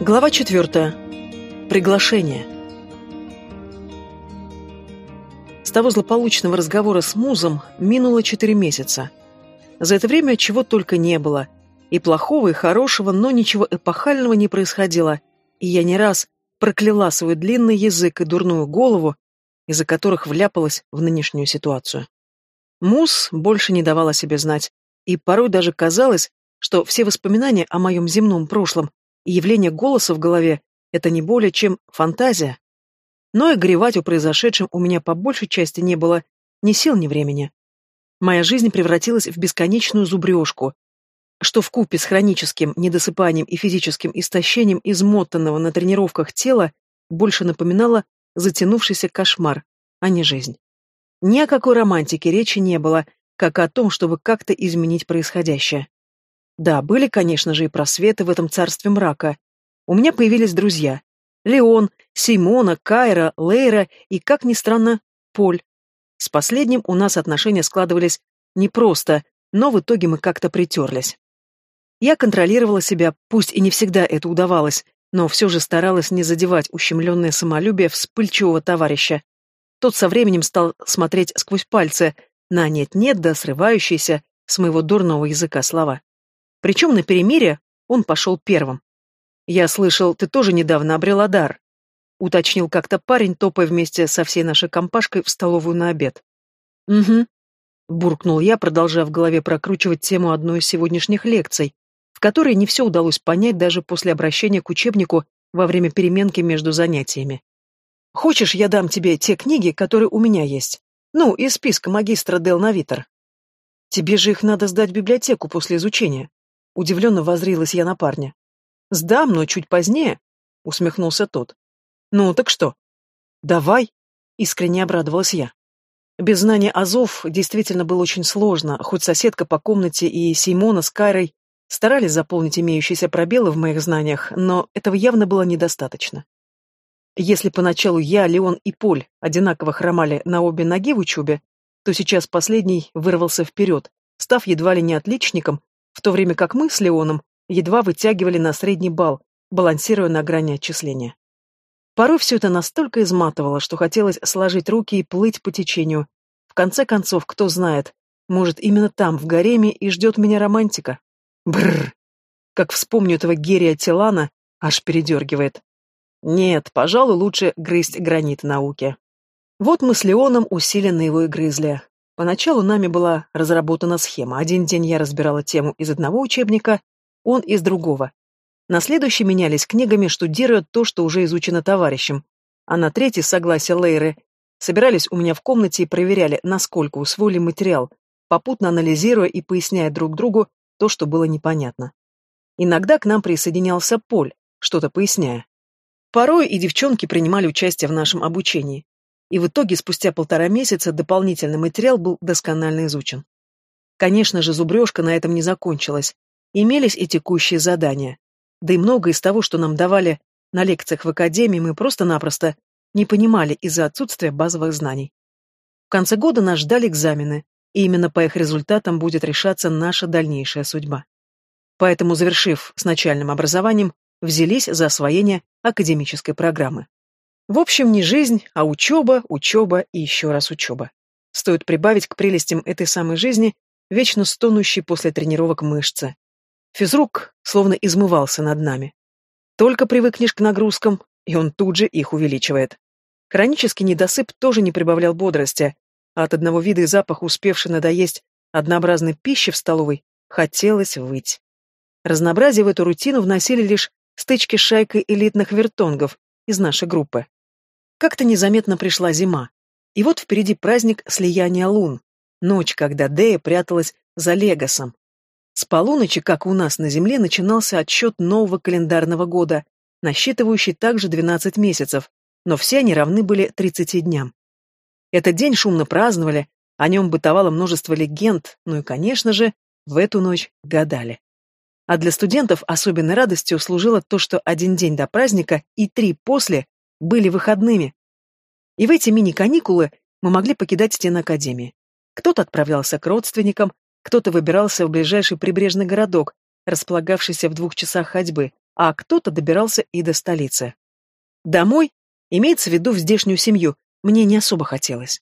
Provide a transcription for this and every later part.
Глава четвертая. Приглашение. С того злополучного разговора с Музом минуло четыре месяца. За это время чего только не было. И плохого, и хорошего, но ничего эпохального не происходило. И я не раз прокляла свой длинный язык и дурную голову, из-за которых вляпалась в нынешнюю ситуацию. Муз больше не давал о себе знать, и порой даже казалось, что все воспоминания о моем земном прошлом явление голоса в голове — это не более чем фантазия. Но и горевать о произошедшем у меня по большей части не было ни сил, ни времени. Моя жизнь превратилась в бесконечную зубрежку, что в купе с хроническим недосыпанием и физическим истощением измотанного на тренировках тела больше напоминало затянувшийся кошмар, а не жизнь. Ни о какой романтике речи не было, как о том, чтобы как-то изменить происходящее. Да, были, конечно же, и просветы в этом царстве мрака. У меня появились друзья. Леон, Симона, Кайра, Лейра и, как ни странно, Поль. С последним у нас отношения складывались непросто, но в итоге мы как-то притерлись. Я контролировала себя, пусть и не всегда это удавалось, но все же старалась не задевать ущемленное самолюбие вспыльчивого товарища. Тот со временем стал смотреть сквозь пальцы на нет-нет да срывающиеся с моего дурного языка слова. Причем на перемирие он пошел первым. «Я слышал, ты тоже недавно обрела дар», — уточнил как-то парень, топая вместе со всей нашей компашкой в столовую на обед. «Угу», — буркнул я, продолжая в голове прокручивать тему одной из сегодняшних лекций, в которой не все удалось понять даже после обращения к учебнику во время переменки между занятиями. «Хочешь, я дам тебе те книги, которые у меня есть? Ну, из списка магистра Дел Навитер. Тебе же их надо сдать в библиотеку после изучения. Удивленно возрилась я на парня. «Сдам, но чуть позднее», — усмехнулся тот. «Ну, так что?» «Давай», — искренне обрадовалась я. Без знания азов действительно было очень сложно, хоть соседка по комнате и Симона с Кайрой старались заполнить имеющиеся пробелы в моих знаниях, но этого явно было недостаточно. Если поначалу я, Леон и Поль одинаково хромали на обе ноги в учебе, то сейчас последний вырвался вперед, став едва ли не отличником то время как мы с Леоном едва вытягивали на средний балл, балансируя на грани отчисления. Порой все это настолько изматывало, что хотелось сложить руки и плыть по течению. В конце концов, кто знает, может, именно там, в гареме, и ждет меня романтика. Бррр. Как вспомню этого Герия Тилана, аж передергивает. Нет, пожалуй, лучше грызть гранит науки. Вот мы с Леоном усиленно его и грызли. Поначалу нами была разработана схема. Один день я разбирала тему из одного учебника, он из другого. На следующий менялись книгами, штудируя то, что уже изучено товарищем. А на третий, согласие Лейры, собирались у меня в комнате и проверяли, насколько усвоили материал, попутно анализируя и поясняя друг другу то, что было непонятно. Иногда к нам присоединялся Поль, что-то поясняя. Порой и девчонки принимали участие в нашем обучении и в итоге спустя полтора месяца дополнительный материал был досконально изучен. Конечно же, зубрежка на этом не закончилась. Имелись и текущие задания. Да и многое из того, что нам давали на лекциях в академии, мы просто-напросто не понимали из-за отсутствия базовых знаний. В конце года нас ждали экзамены, и именно по их результатам будет решаться наша дальнейшая судьба. Поэтому, завершив с начальным образованием, взялись за освоение академической программы. В общем, не жизнь, а учеба, учеба и еще раз учеба. Стоит прибавить к прелестям этой самой жизни вечно стонущие после тренировок мышцы. Физрук словно измывался над нами. Только привыкнешь к нагрузкам, и он тут же их увеличивает. Хронический недосып тоже не прибавлял бодрости, а от одного вида и запаха, успевшей надоесть однообразной пищи в столовой, хотелось выть. Разнообразие в эту рутину вносили лишь стычки с шайкой элитных вертонгов из нашей группы. Как-то незаметно пришла зима. И вот впереди праздник слияния лун. Ночь, когда Дея пряталась за Легосом. С полуночи, как у нас на Земле, начинался отсчет нового календарного года, насчитывающий также 12 месяцев, но все они равны были 30 дням. Этот день шумно праздновали, о нем бытовало множество легенд, ну и, конечно же, в эту ночь гадали. А для студентов особенной радостью служило то, что один день до праздника и три после были выходными. И в эти мини-каникулы мы могли покидать стены Академии. Кто-то отправлялся к родственникам, кто-то выбирался в ближайший прибрежный городок, располагавшийся в двух часах ходьбы, а кто-то добирался и до столицы. Домой, имеется в виду в здешнюю семью, мне не особо хотелось.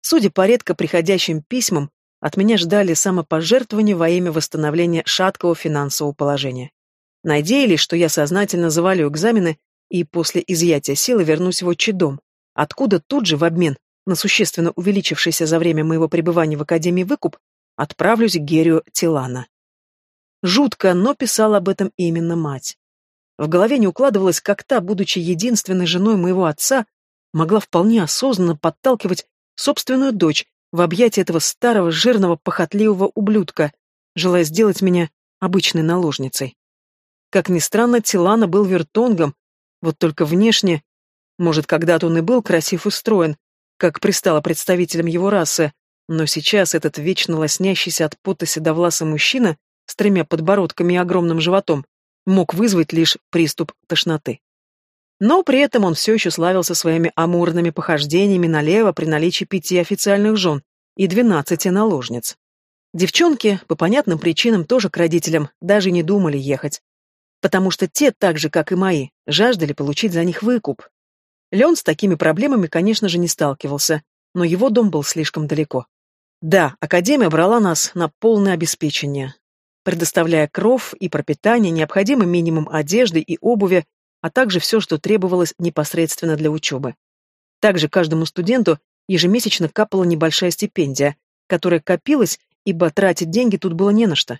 Судя по редко приходящим письмам, от меня ждали самопожертвования во имя восстановления шаткого финансового положения. Надеялись, что я сознательно завалю экзамены и после изъятия силы вернусь в отчий дом, откуда тут же в обмен на существенно увеличившийся за время моего пребывания в Академии выкуп отправлюсь к Герию Тилана. Жутко, но писала об этом именно мать. В голове не укладывалось, как та, будучи единственной женой моего отца, могла вполне осознанно подталкивать собственную дочь в объятия этого старого, жирного, похотливого ублюдка, желая сделать меня обычной наложницей. Как ни странно, Тилана был вертонгом, вот только внешне, может, когда-то он и был красив и строен, как пристало представителям его расы, но сейчас этот вечно лоснящийся от пота седовласый мужчина с тремя подбородками и огромным животом мог вызвать лишь приступ тошноты. Но при этом он все еще славился своими амурными похождениями налево при наличии пяти официальных жен и двенадцати наложниц. Девчонки, по понятным причинам, тоже к родителям даже не думали ехать, потому что те, так же, как и мои, жаждали получить за них выкуп. Леон с такими проблемами, конечно же, не сталкивался, но его дом был слишком далеко. Да, Академия брала нас на полное обеспечение, предоставляя кров и пропитание, необходимый минимум одежды и обуви, а также все, что требовалось непосредственно для учебы. Также каждому студенту ежемесячно капала небольшая стипендия, которая копилась, ибо тратить деньги тут было не на что.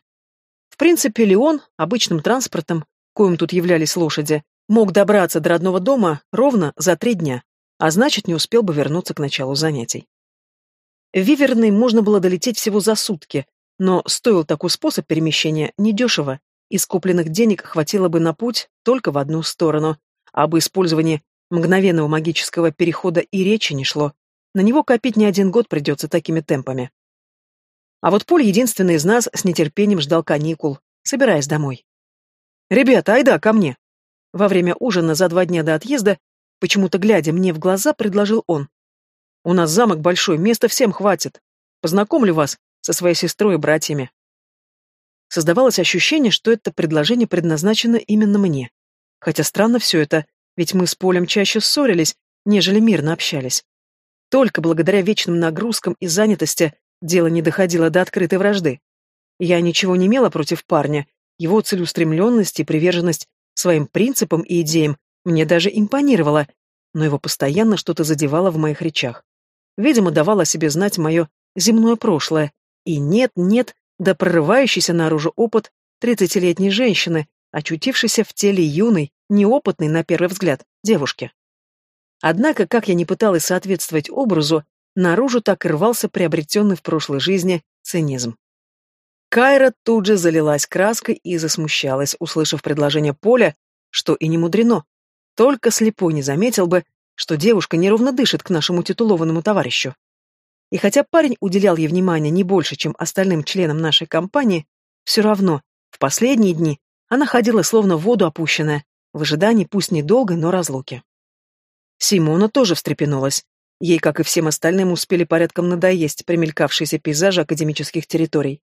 В принципе, Леон, обычным транспортом, коим тут являлись лошади, мог добраться до родного дома ровно за три дня, а значит, не успел бы вернуться к началу занятий. В Виверный можно было долететь всего за сутки, но стоил такой способ перемещения недешево, и скопленных денег хватило бы на путь только в одну сторону, а об использовании мгновенного магического перехода и речи не шло. На него копить не один год придется такими темпами. А вот Поль единственный из нас с нетерпением ждал каникул, собираясь домой. «Ребята, айда, ко мне!» Во время ужина за два дня до отъезда, почему-то глядя мне в глаза, предложил он. «У нас замок большой, места всем хватит. Познакомлю вас со своей сестрой и братьями». Создавалось ощущение, что это предложение предназначено именно мне. Хотя странно все это, ведь мы с Полем чаще ссорились, нежели мирно общались. Только благодаря вечным нагрузкам и занятости дело не доходило до открытой вражды. Я ничего не имела против парня, его целеустремленность и приверженность своим принципам и идеям мне даже импонировала, но его постоянно что-то задевало в моих речах. Видимо, давало о себе знать мое земное прошлое, и нет-нет, да прорывающийся наружу опыт тридцатилетней женщины, очутившейся в теле юной, неопытной, на первый взгляд, девушки. Однако, как я не пыталась соответствовать образу, наружу так рвался приобретенный в прошлой жизни цинизм. Кайра тут же залилась краской и засмущалась, услышав предложение Поля, что и не мудрено. Только слепой не заметил бы, что девушка неровно дышит к нашему титулованному товарищу. И хотя парень уделял ей внимание не больше, чем остальным членам нашей компании, все равно в последние дни она ходила словно в воду опущенная, в ожидании пусть недолгой, но разлуки. Симона тоже встрепенулась. Ей, как и всем остальным, успели порядком надоесть примелькавшиеся пейзажи академических территорий.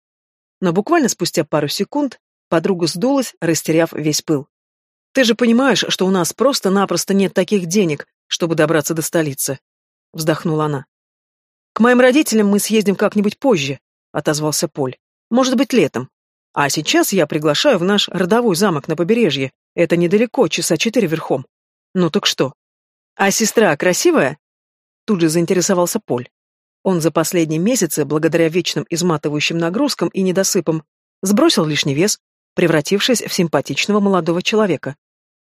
Но буквально спустя пару секунд подруга сдулась, растеряв весь пыл. «Ты же понимаешь, что у нас просто-напросто нет таких денег, чтобы добраться до столицы», — вздохнула она. «К моим родителям мы съездим как-нибудь позже», — отозвался Поль. «Может быть, летом. А сейчас я приглашаю в наш родовой замок на побережье. Это недалеко, часа четыре верхом. Ну так что? А сестра красивая?» Тут же заинтересовался Поль. Он за последние месяцы, благодаря вечным изматывающим нагрузкам и недосыпам, сбросил лишний вес, превратившись в симпатичного молодого человека.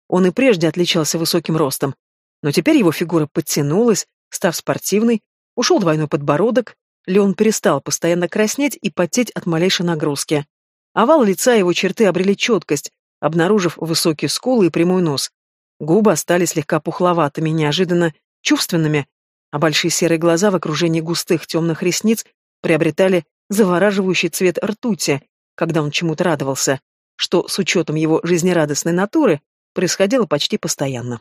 Он и прежде отличался высоким ростом, но теперь его фигура подтянулась, став спортивной, Ушел двойной подбородок, Леон перестал постоянно краснеть и потеть от малейшей нагрузки. Овал лица его черты обрели четкость, обнаружив высокие скулы и прямой нос. Губы остались слегка пухловатыми, неожиданно чувственными, а большие серые глаза в окружении густых темных ресниц приобретали завораживающий цвет ртути, когда он чему-то радовался, что, с учетом его жизнерадостной натуры, происходило почти постоянно.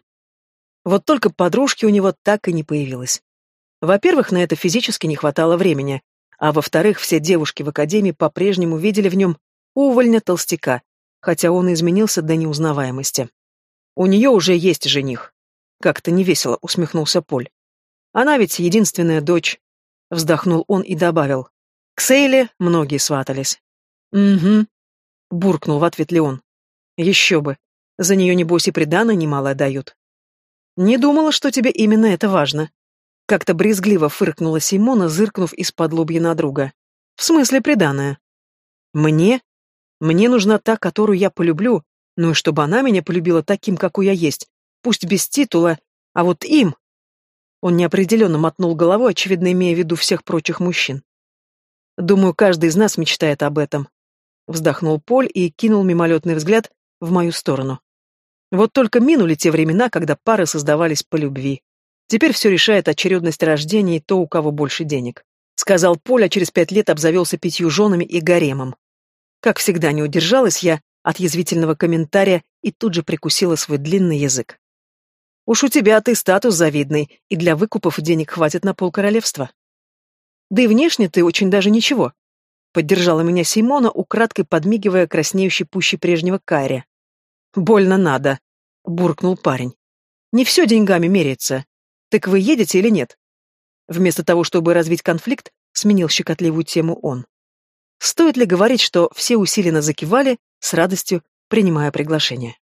Вот только подружки у него так и не появилось. Во-первых, на это физически не хватало времени, а во-вторых, все девушки в академии по-прежнему видели в нем увольня толстяка, хотя он изменился до неузнаваемости. «У нее уже есть жених», — как-то невесело усмехнулся Поль. «Она ведь единственная дочь», — вздохнул он и добавил. «К Сейле многие сватались». «Угу», — буркнул в ответ Леон. «Еще бы. За нее, небось, и приданое немало дают». «Не думала, что тебе именно это важно», — как-то брезгливо фыркнула Симона, зыркнув из-под лобья на друга. «В смысле приданое?» «Мне? Мне нужна та, которую я полюблю, ну и чтобы она меня полюбила таким, какой я есть, пусть без титула, а вот им...» Он неопределенно мотнул головой, очевидно, имея в виду всех прочих мужчин. «Думаю, каждый из нас мечтает об этом», — вздохнул Поль и кинул мимолетный взгляд в мою сторону. Вот только минули те времена, когда пары создавались по любви. Теперь все решает очередность рождения и то, у кого больше денег. Сказал Поль, а через пять лет обзавелся пятью женами и гаремом. Как всегда, не удержалась я от язвительного комментария и тут же прикусила свой длинный язык. Уж у тебя ты статус завидный, и для выкупов денег хватит на полкоролевства. Да и внешне ты очень даже ничего. Поддержала меня Симона, украдкой подмигивая краснеющей пуще прежнего Кайре. «Больно надо», — буркнул парень. «Не все деньгами меряется. Так вы едете или нет?» Вместо того, чтобы развить конфликт, сменил щекотливую тему он. Стоит ли говорить, что все усиленно закивали, с радостью принимая приглашение?